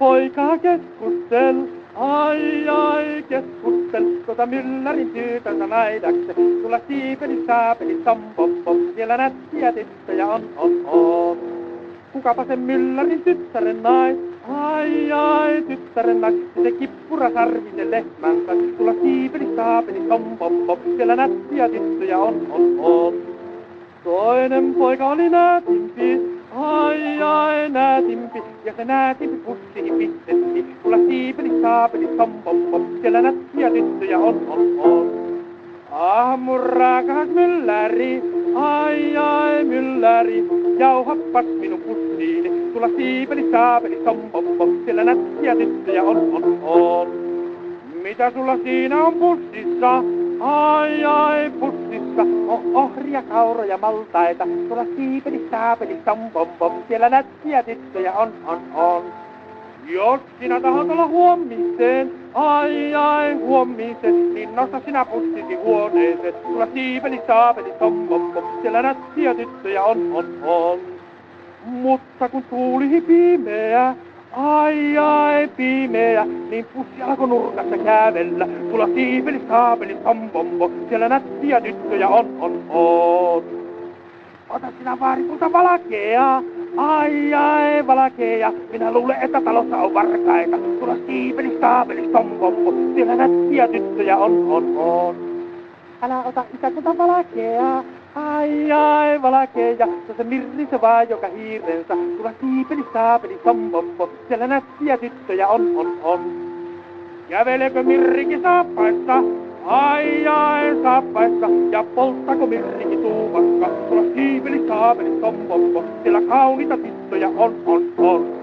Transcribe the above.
ja keskustel, ai ai keskustel, tuota myllärin tytönsä näidäkse. Tulla siipeli, pom, pom, siellä nättiä tyttöjä on, on, on. Kukapa sen myllärin tyttären nais, ai ai tyttären nais, se kippura sarvinen lehmän kanssa. Tulla siipeli, saapeli, pom, siellä nättiä tyttöjä on, on, on. Toinen poika oli näätimpi, ai ai näätimpi, ja se näätimpi pussiin pistetti. Tulla siipeli, saapeli, tom, pom, siellä nättiä tyttöjä on, on, on. Ah, mun rakas mylläri, ai ai mylläri, jauhappas minun pussiini. Tulla siipeli, saapeli, pom, siellä nättiä tyttöjä on, on, on. Mitä sulla siinä on pussissa? Ai ai pussissa on ohria, kauroja, maltaita. Tuolla siipeli, saapeli, pom, siellä nättiä tyttöjä on, on, on. Jos sinä tahdot olla huomiseen, ai ai huomiseen, niin nosta sinä pussisi huoneeseen. Tulla siipeli, saapeli, tom, pom, pom, siellä nättiä tyttöjä on, on, on. Mutta kun tuuli pimeä, Ai ai pimeä, niin pussi alkoi nurkassa kävellä. Tulla siipeli, saapeli, tombombo, siellä nättiä tyttöjä on, on, on. Ota sinä vaarikulta valkea, ai ai valkea. Minä luulen, että talossa on varkaita. Tulla siipeli, saapeli, tombombo, siellä nättiä tyttöjä on, on, on. Älä ota isäkulta valkea, Ai ai valkeja, se on se mirri se vaan joka hiirensä. Tulla siipeli saapeli sombombo, siellä nättiä tyttöjä on on on. Kävelekö mirrikin saappaissa? Ai ai saappaissa, ja polttako mirrikin tuupakka? Tulla siipeli saapeli sombombo, siellä kauniita tyttöjä on on on.